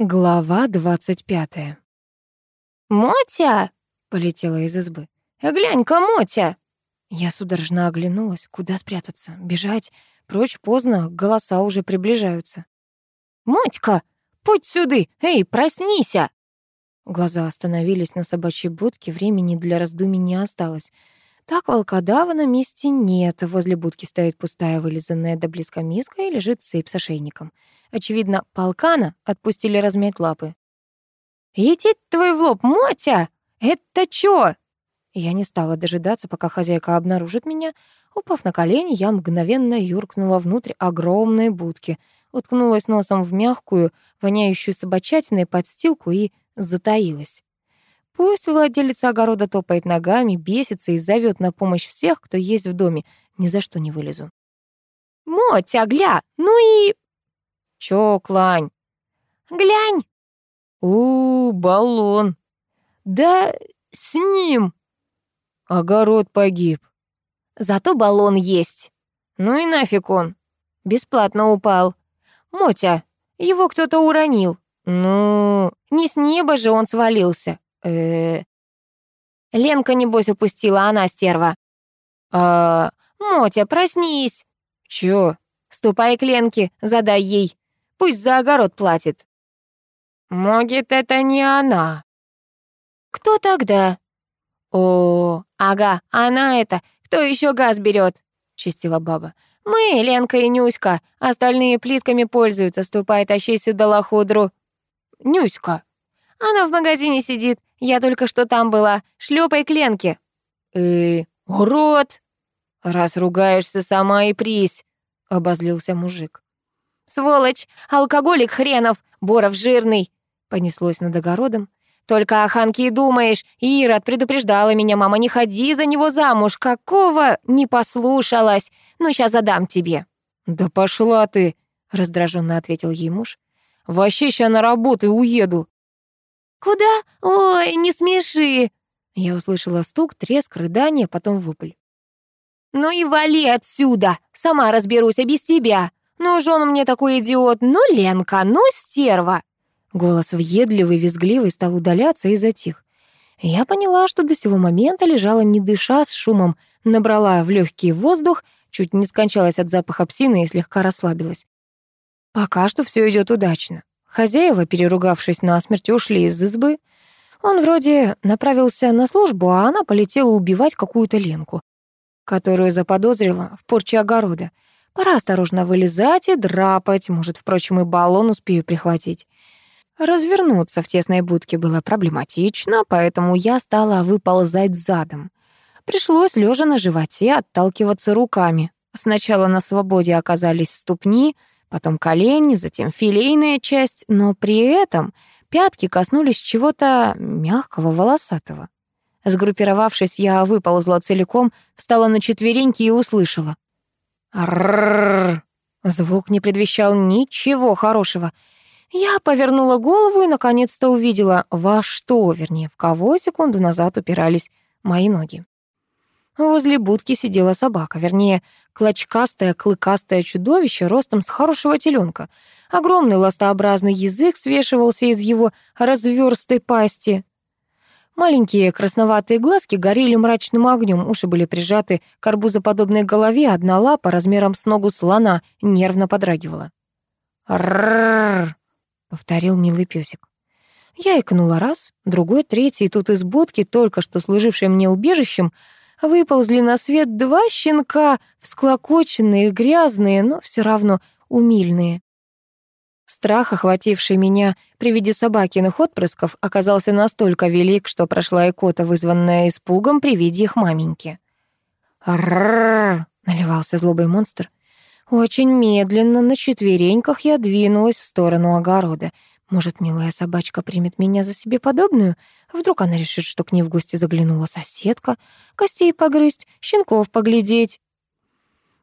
Глава двадцать пятая. «Мотя!» — полетела из избы. «Глянь-ка, Мотя!» Я судорожно оглянулась. Куда спрятаться? Бежать? Прочь поздно, голоса уже приближаются. «Мотька, путь сюды! Эй, проснися!» Глаза остановились на собачьей будке, времени для раздумий не осталось. Так волкодава на месте нет. Возле будки стоит пустая, вылизанная до близко миска и лежит цепь с ошейником. Очевидно, полкана отпустили размять лапы. «Етить твой в лоб, Мотя! Это чё?» Я не стала дожидаться, пока хозяйка обнаружит меня. Упав на колени, я мгновенно юркнула внутрь огромной будки, уткнулась носом в мягкую, воняющую собачатиной подстилку и затаилась. Пусть владелец огорода топает ногами, бесится и зовет на помощь всех, кто есть в доме. Ни за что не вылезу. «Мотя, гля! Ну и...» «Чё, Клань?» «Глянь!» «У, баллон!» «Да с ним!» «Огород погиб!» «Зато баллон есть!» «Ну и нафиг он!» «Бесплатно упал!» «Мотя, его кто-то уронил!» «Ну...» «Не с неба же он свалился!» Э Ленка, небось, упустила, она стерва. А... Мотя, проснись. Чё? Ступай к Ленке, задай ей. Пусть за огород платит. Могит, это не она. Кто тогда? О, ага, она это. Кто еще газ берет? Чистила баба. Мы, Ленка и Нюська. Остальные плитками пользуются. Ступай, тащи сюда лохудру. Нюська. Она в магазине сидит. Я только что там была. Шлепай к Ленке. Э, урод! Раз ругаешься, сама и прись, обозлился мужик. Сволочь, алкоголик хренов, Боров жирный, понеслось над огородом. Только о Ханке и думаешь. Ирод предупреждала меня, мама, не ходи за него замуж. Какого? Не послушалась. Ну, сейчас задам тебе. Да пошла ты, раздраженно ответил ей муж. Вообще ща на работу уеду. «Куда? Ой, не смеши!» Я услышала стук, треск, рыдание, потом вопль. «Ну и вали отсюда! Сама разберусь, а без тебя! Ну, он мне такой идиот! Ну, Ленка, ну, стерва!» Голос въедливый, визгливый стал удаляться и затих. Я поняла, что до сего момента лежала не дыша, с шумом набрала в легкий воздух, чуть не скончалась от запаха псины и слегка расслабилась. Пока что все идет удачно. Хозяева, переругавшись насмерть, ушли из избы. Он вроде направился на службу, а она полетела убивать какую-то Ленку, которую заподозрила в порче огорода. Пора осторожно вылезать и драпать, может, впрочем, и баллон успею прихватить. Развернуться в тесной будке было проблематично, поэтому я стала выползать задом. Пришлось, лежа на животе, отталкиваться руками. Сначала на свободе оказались ступни — потом колени, затем филейная часть, но при этом пятки коснулись чего-то мягкого, волосатого. Сгруппировавшись, я выползла целиком, встала на четвереньки и услышала. «Рррррр!» Звук не предвещал ничего хорошего. Я повернула голову и наконец-то увидела, во что, вернее, в кого секунду назад упирались мои ноги. Возле будки сидела собака, вернее, клочкастое, клыкастое чудовище ростом с хорошего теленка. Огромный ластообразный язык свешивался из его разверстой пасти. Маленькие красноватые глазки горели мрачным огнем, уши были прижаты к арбузоподобной голове, одна лапа размером с ногу слона нервно подрагивала. «Ррррр!» — повторил милый песик. Я икнула раз, другой, третий, и тут из будки, только что служившей мне убежищем, выползли на свет два щенка, всклокоченные, грязные, но все равно умильные. Страх, охвативший меня при виде собакиных отпрысков, оказался настолько велик, что прошла икота, вызванная испугом при виде их маменьки. «Ррррр!» — наливался злобый монстр. Очень медленно, на четвереньках я двинулась в сторону огорода. Может, милая собачка примет меня за себе подобную? Вдруг она решит, что к ней в гости заглянула соседка, костей погрызть, щенков поглядеть.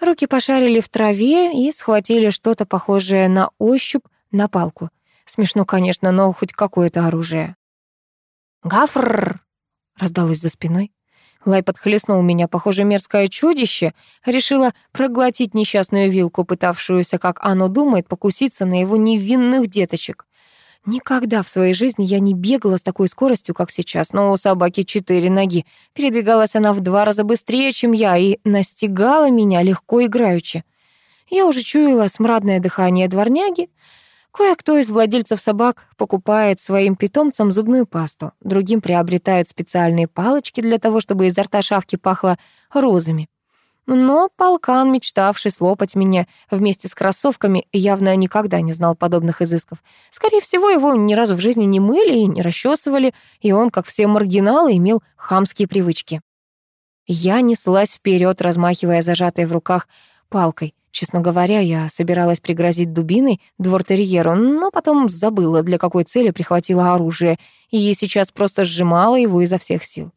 Руки пошарили в траве и схватили что-то похожее на ощупь на палку. Смешно, конечно, но хоть какое-то оружие. «Гафррр!» — раздалось за спиной. Лай подхлестнул меня, похоже, мерзкое чудище, решила проглотить несчастную вилку, пытавшуюся, как оно думает, покуситься на его невинных деточек. Никогда в своей жизни я не бегала с такой скоростью, как сейчас, но у собаки четыре ноги. Передвигалась она в два раза быстрее, чем я, и настигала меня легко играючи. Я уже чуяла смрадное дыхание дворняги. Кое-кто из владельцев собак покупает своим питомцам зубную пасту, другим приобретают специальные палочки для того, чтобы изо рта шавки пахло розами. Но полкан, мечтавший слопать меня вместе с кроссовками, явно никогда не знал подобных изысков. Скорее всего, его ни разу в жизни не мыли и не расчесывали, и он, как все маргиналы, имел хамские привычки. Я неслась вперед, размахивая зажатой в руках палкой. Честно говоря, я собиралась пригрозить дубиной двортерьеру, но потом забыла, для какой цели прихватила оружие, и сейчас просто сжимала его изо всех сил.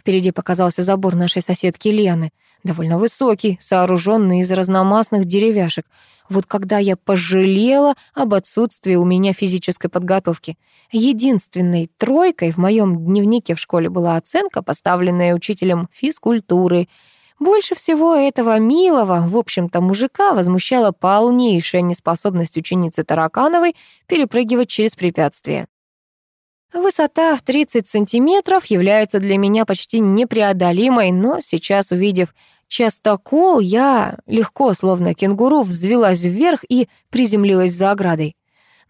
Впереди показался забор нашей соседки Лены, довольно высокий, сооруженный из разномастных деревяшек. Вот когда я пожалела об отсутствии у меня физической подготовки. Единственной тройкой в моем дневнике в школе была оценка, поставленная учителем физкультуры — больше всего этого милого, в общем-то, мужика возмущала полнейшая неспособность ученицы Таракановой перепрыгивать через препятствия. Высота в 30 сантиметров является для меня почти непреодолимой, но сейчас, увидев частокол, я легко, словно кенгуру, взвелась вверх и приземлилась за оградой.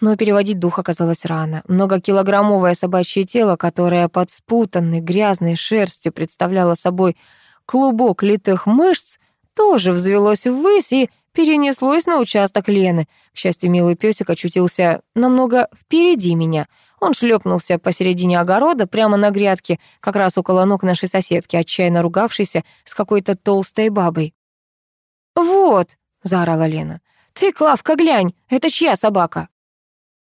Но переводить дух оказалось рано. Многокилограммовое собачье тело, которое под спутанной грязной шерстью представляло собой клубок литых мышц тоже взвелось ввысь и перенеслось на участок Лены. К счастью, милый песик очутился намного впереди меня. Он шлепнулся посередине огорода, прямо на грядке, как раз около ног нашей соседки, отчаянно ругавшейся с какой-то толстой бабой. «Вот!» — заорала Лена. «Ты, Клавка, глянь, это чья собака?»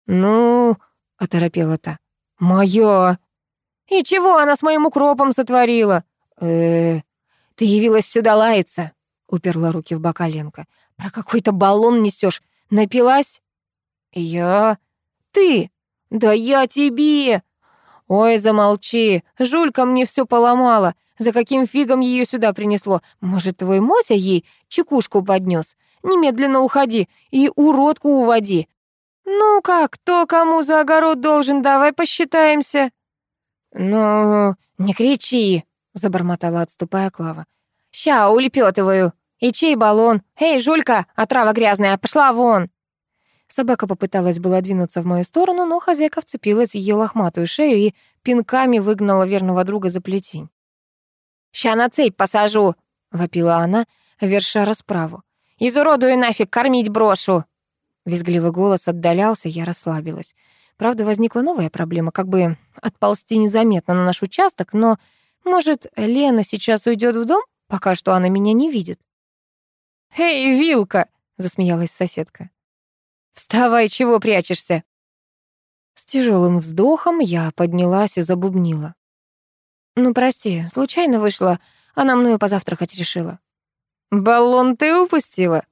«Ну...» — оторопела та. «Моя!» «И чего она с моим укропом сотворила?» э «Ты явилась сюда лаяться», — уперла руки в бока Ленка. «Про какой-то баллон несешь. Напилась?» «Я? Ты? Да я тебе!» «Ой, замолчи! Жулька мне все поломала. За каким фигом ее сюда принесло? Может, твой Мотя ей чекушку поднес? Немедленно уходи и уродку уводи. Ну-ка, кто кому за огород должен, давай посчитаемся». «Ну, не кричи», — забормотала, отступая Клава. «Ща, улепетываю. И чей баллон? Эй, Жулька, отрава грязная, пошла вон!» Собака попыталась было двинуться в мою сторону, но хозяйка вцепилась в ее лохматую шею и пинками выгнала верного друга за плетень. «Ща на цепь посажу!» — вопила она, верша расправу. «Изуродую нафиг, кормить брошу!» Визгливый голос отдалялся, я расслабилась. Правда, возникла новая проблема, как бы отползти незаметно на наш участок, но может, Лена сейчас уйдет в дом, пока что она меня не видит? «Эй, Вилка!» — засмеялась соседка. «Вставай, чего прячешься?» С тяжелым вздохом я поднялась и забубнила. «Ну, прости, случайно вышла, она мною позавтракать решила». «Баллон ты упустила?»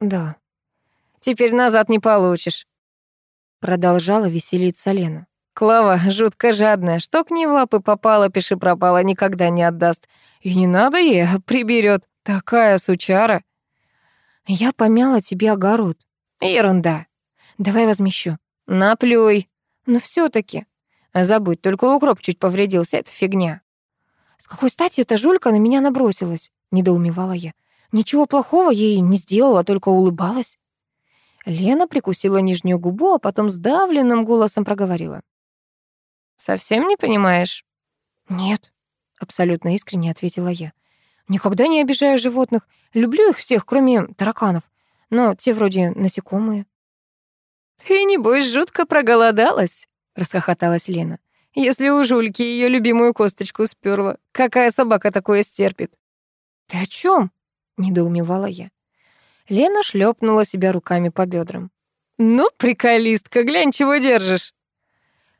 «Да». «Теперь назад не получишь». Продолжала веселиться Лена. Клава жутко жадная, что к ней в лапы попало, пиши пропало, никогда не отдаст. И не надо ей, а приберет. Такая сучара. Я помяла тебе огород. Ерунда. Давай возмещу. Наплюй. Но все таки Забудь, только укроп чуть повредился, это фигня. С какой стати эта жулька на меня набросилась? Недоумевала я. Ничего плохого ей не сделала, только улыбалась. Лена прикусила нижнюю губу, а потом сдавленным голосом проговорила. Совсем не понимаешь? Нет, абсолютно искренне ответила я. Никогда не обижаю животных. Люблю их всех, кроме тараканов. Но те вроде насекомые. Ты, небось, жутко проголодалась, расхохоталась Лена. Если у Жульки ее любимую косточку сперла, какая собака такое стерпит? Ты о чем? недоумевала я. Лена шлепнула себя руками по бедрам. «Ну, приколистка, глянь, чего держишь!»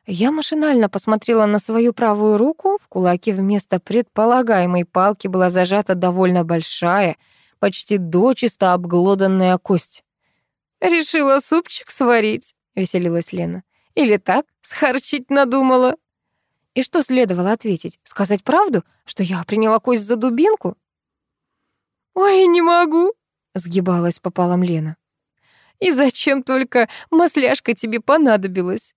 Я машинально посмотрела на свою правую руку. В кулаке вместо предполагаемой палки была зажата довольно большая, почти дочисто обглоданная кость. «Решила супчик сварить», — веселилась Лена. «Или так, схарчить надумала». И что следовало ответить? Сказать правду, что я приняла кость за дубинку? «Ой, не могу», — сгибалась пополам Лена. «И зачем только масляшка тебе понадобилась?»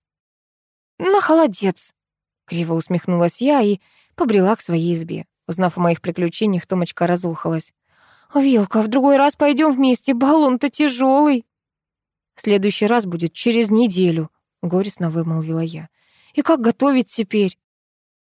на холодец!» Криво усмехнулась я и побрела к своей избе. Узнав о моих приключениях, Томочка разухалась. «Вилка, в другой раз пойдем вместе, баллон-то тяжелый. «Следующий раз будет через неделю», — горестно вымолвила я. «И как готовить теперь?»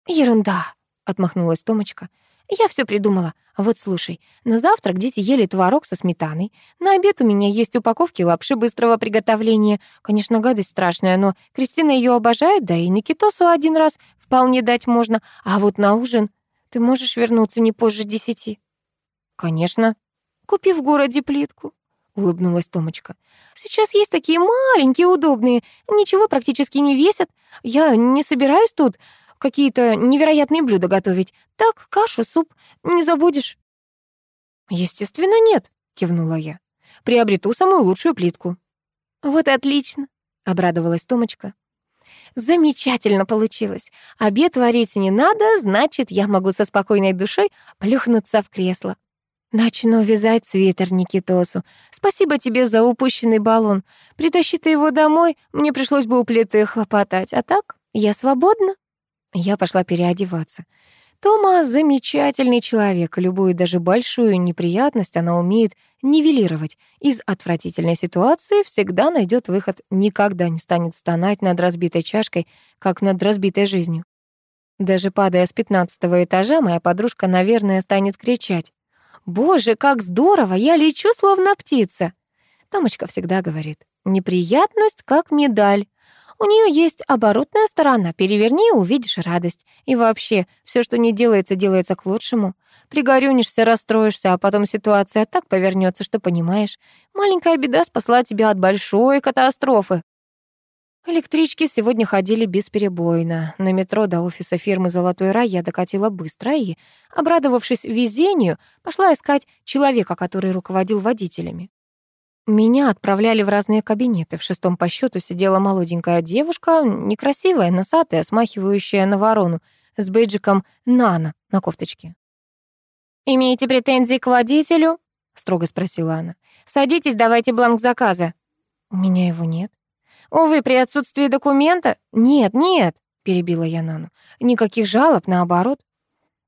«Ерунда», — отмахнулась Томочка. «Я все придумала. Вот слушай, на завтрак дети ели творог со сметаной. На обед у меня есть упаковки лапши быстрого приготовления. Конечно, гадость страшная, но Кристина ее обожает, да и Никитосу один раз вполне дать можно. А вот на ужин ты можешь вернуться не позже десяти?» «Конечно». «Купи в городе плитку», — улыбнулась Томочка. «Сейчас есть такие маленькие, удобные, ничего практически не весят. Я не собираюсь тут какие-то невероятные блюда готовить. Так, кашу, суп, не забудешь?» «Естественно, нет», — кивнула я. «Приобрету самую лучшую плитку». «Вот отлично», — обрадовалась Томочка. Замечательно получилось. Обед варить не надо, значит, я могу со спокойной душой плюхнуться в кресло. Начну вязать свитер Никитосу. Спасибо тебе за упущенный баллон. Притащи ты его домой, мне пришлось бы у плиты хлопотать. А так, я свободна. Я пошла переодеваться. Тома замечательный человек, любую даже большую неприятность она умеет нивелировать. Из отвратительной ситуации всегда найдет выход, никогда не станет стонать над разбитой чашкой, как над разбитой жизнью. Даже падая с пятнадцатого этажа, моя подружка, наверное, станет кричать. «Боже, как здорово! Я лечу, словно птица!» Томочка всегда говорит, «Неприятность, как медаль. У нее есть оборотная сторона, переверни и увидишь радость. И вообще, все, что не делается, делается к лучшему. Пригорюнишься, расстроишься, а потом ситуация так повернется, что понимаешь. Маленькая беда спасла тебя от большой катастрофы. Электрички сегодня ходили бесперебойно. На метро до офиса фирмы «Золотой рай» я докатила быстро и, обрадовавшись везению, пошла искать человека, который руководил водителями. Меня отправляли в разные кабинеты. В шестом по счету сидела молоденькая девушка, некрасивая, носатая, смахивающая на ворону, с бейджиком «Нана» на кофточке. «Имеете претензии к водителю?» — строго спросила она. «Садитесь, давайте бланк заказа». «У меня его нет». «Увы, при отсутствии документа...» «Нет, нет», — перебила я Нану. «Никаких жалоб, наоборот».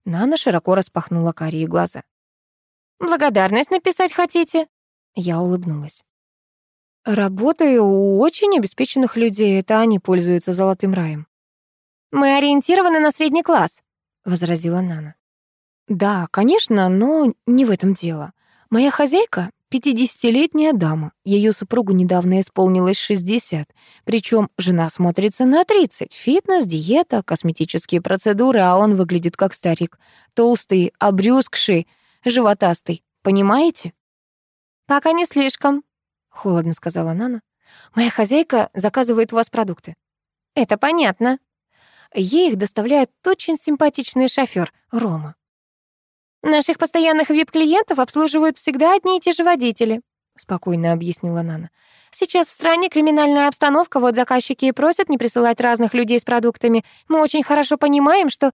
Нана широко распахнула карие глаза. «Благодарность написать хотите?» Я улыбнулась. «Работаю у очень обеспеченных людей, это они пользуются золотым раем». «Мы ориентированы на средний класс», — возразила Нана. «Да, конечно, но не в этом дело. Моя хозяйка — пятидесятилетняя дама. Ее супругу недавно исполнилось 60. Причем жена смотрится на 30. Фитнес, диета, косметические процедуры, а он выглядит как старик. Толстый, обрюзгший, животастый. Понимаете? «Пока не слишком», — холодно сказала Нана. «Моя хозяйка заказывает у вас продукты». «Это понятно». Ей их доставляет очень симпатичный шофер Рома. «Наших постоянных вип-клиентов обслуживают всегда одни и те же водители», — спокойно объяснила Нана. «Сейчас в стране криминальная обстановка, вот заказчики и просят не присылать разных людей с продуктами. Мы очень хорошо понимаем, что...»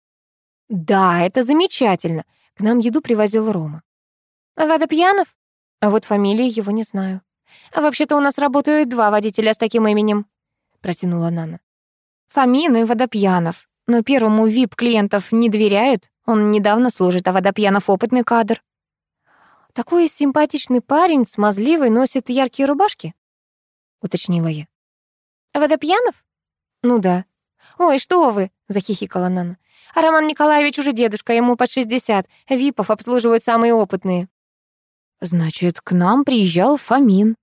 «Да, это замечательно. К нам еду привозил Рома». «Водопьянов?» А вот фамилии его не знаю. А вообще-то у нас работают два водителя с таким именем, протянула Нана. Фомин и Водопьянов. Но первому VIP клиентов не доверяют. Он недавно служит, а Водопьянов опытный кадр. Такой симпатичный парень, смазливый, носит яркие рубашки? уточнила я. Водопьянов? Ну да. Ой, что вы, захихикала Нана. А Роман Николаевич уже дедушка, ему под 60. Випов обслуживают самые опытные. «Значит, к нам приезжал Фомин».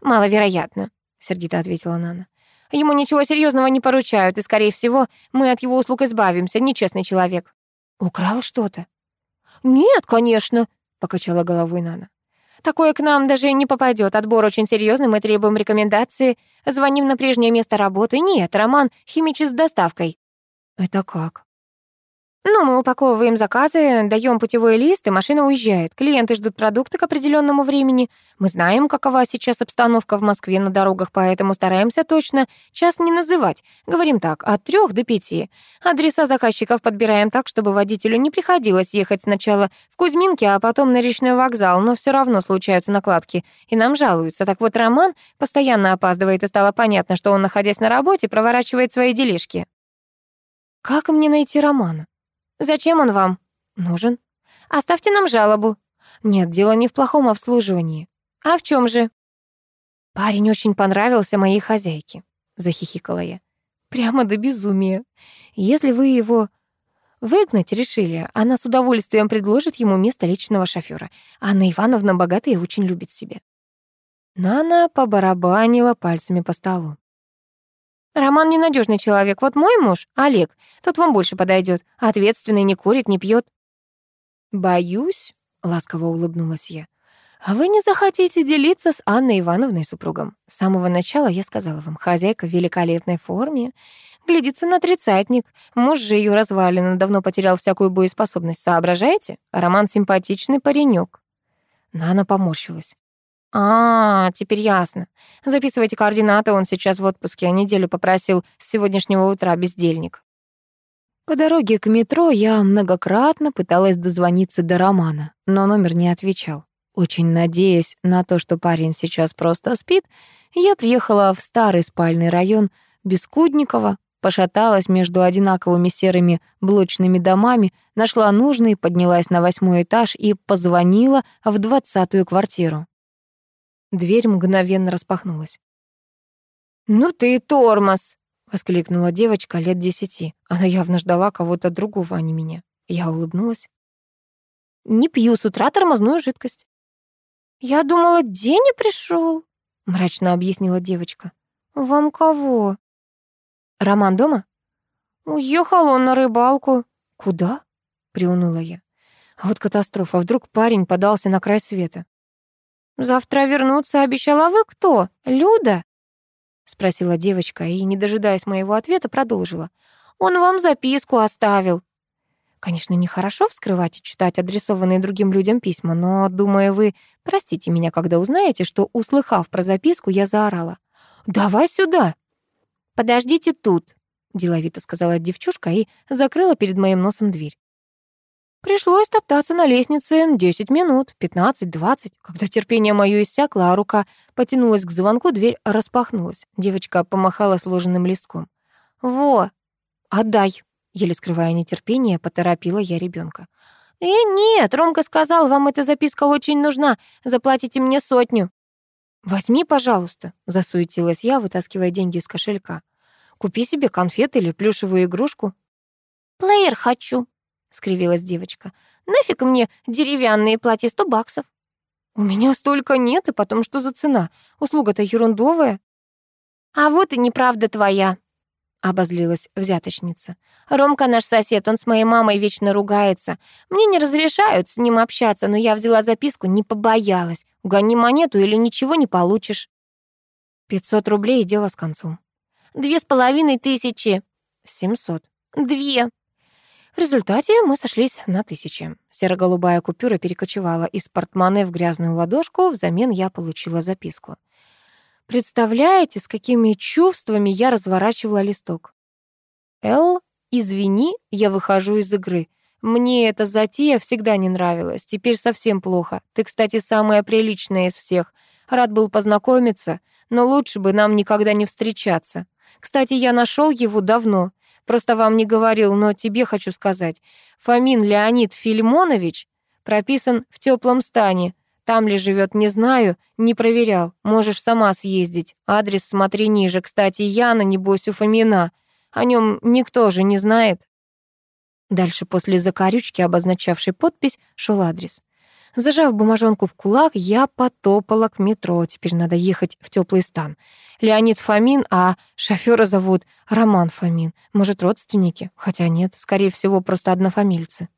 «Маловероятно», — сердито ответила Нана. «Ему ничего серьезного не поручают, и, скорее всего, мы от его услуг избавимся, нечестный человек». «Украл что-то?» «Нет, конечно», — покачала головой Нана. «Такое к нам даже не попадет. Отбор очень серьезный, мы требуем рекомендации. Звоним на прежнее место работы. Нет, Роман химичит с доставкой». «Это как?» Ну, мы упаковываем заказы, даем путевой лист, и машина уезжает. Клиенты ждут продукты к определенному времени. Мы знаем, какова сейчас обстановка в Москве на дорогах, поэтому стараемся точно час не называть. Говорим так, от трех до пяти. Адреса заказчиков подбираем так, чтобы водителю не приходилось ехать сначала в Кузьминки, а потом на речной вокзал, но все равно случаются накладки, и нам жалуются. Так вот, Роман постоянно опаздывает, и стало понятно, что он, находясь на работе, проворачивает свои делишки. Как мне найти Романа? Зачем он вам? Нужен. Оставьте нам жалобу. Нет, дело не в плохом обслуживании. А в чем же? Парень очень понравился моей хозяйке, захихикала я. Прямо до безумия. Если вы его выгнать решили, она с удовольствием предложит ему место личного шофера. Анна Ивановна богатая и очень любит себя. Нана побарабанила пальцами по столу. Роман ненадежный человек. Вот мой муж, Олег, тот вам больше подойдет. Ответственный, не курит, не пьет. Боюсь, ласково улыбнулась я. А вы не захотите делиться с Анной Ивановной супругом? С самого начала я сказала вам, хозяйка в великолепной форме. Глядится на тридцатник. Муж же ее развалин, давно потерял всякую боеспособность. Соображаете? Роман симпатичный паренек. Нана поморщилась. А, теперь ясно. Записывайте координаты, он сейчас в отпуске, а неделю попросил с сегодняшнего утра бездельник. По дороге к метро я многократно пыталась дозвониться до Романа, но номер не отвечал. Очень надеясь на то, что парень сейчас просто спит, я приехала в старый спальный район Бескудникова, пошаталась между одинаковыми серыми блочными домами, нашла нужный, поднялась на восьмой этаж и позвонила в двадцатую квартиру. Дверь мгновенно распахнулась. «Ну ты тормоз!» — воскликнула девочка лет десяти. Она явно ждала кого-то другого, а не меня. Я улыбнулась. «Не пью с утра тормозную жидкость». «Я думала, день не пришел», — мрачно объяснила девочка. «Вам кого?» «Роман дома?» «Уехал он на рыбалку». «Куда?» — приуныла я. А вот катастрофа. Вдруг парень подался на край света. «Завтра вернуться обещала. вы кто? Люда?» — спросила девочка и, не дожидаясь моего ответа, продолжила. «Он вам записку оставил». Конечно, нехорошо вскрывать и читать адресованные другим людям письма, но, думаю, вы простите меня, когда узнаете, что, услыхав про записку, я заорала. «Давай сюда!» «Подождите тут», — деловито сказала девчушка и закрыла перед моим носом дверь. Пришлось топтаться на лестнице 10 минут, 15-20. Когда терпение мое иссякло, а рука потянулась к звонку, дверь распахнулась. Девочка помахала сложенным листком. «Во, отдай!» Еле скрывая нетерпение, поторопила я ребенка. «Э, нет, Ромка сказал, вам эта записка очень нужна. Заплатите мне сотню». «Возьми, пожалуйста», — засуетилась я, вытаскивая деньги из кошелька. «Купи себе конфеты или плюшевую игрушку». «Плеер хочу», скривилась девочка. «Нафиг мне деревянные платья, сто баксов». «У меня столько нет, и потом что за цена? Услуга-то ерундовая». «А вот и неправда твоя», — обозлилась взяточница. «Ромка наш сосед, он с моей мамой вечно ругается. Мне не разрешают с ним общаться, но я взяла записку, не побоялась. Угони монету или ничего не получишь». «Пятьсот рублей и дело с концом». «Две с половиной тысячи». «Семьсот». «Две». В результате мы сошлись на тысячи. Серо-голубая купюра перекочевала из портмоне в грязную ладошку, взамен я получила записку. Представляете, с какими чувствами я разворачивала листок? «Эл, извини, я выхожу из игры. Мне эта затея всегда не нравилась, теперь совсем плохо. Ты, кстати, самая приличная из всех. Рад был познакомиться, но лучше бы нам никогда не встречаться. Кстати, я нашел его давно, Просто вам не говорил, но тебе хочу сказать. Фомин Леонид Фильмонович прописан в теплом стане. Там ли живет, не знаю, не проверял. Можешь сама съездить. Адрес смотри ниже. Кстати, Яна, небось, у Фомина. О нем никто же не знает. Дальше после закорючки, обозначавшей подпись, шел адрес. Зажав бумажонку в кулак, я потопала к метро. Теперь надо ехать в теплый стан. Леонид Фомин, а шофера зовут Роман Фомин. Может, родственники? Хотя нет, скорее всего, просто однофамильцы.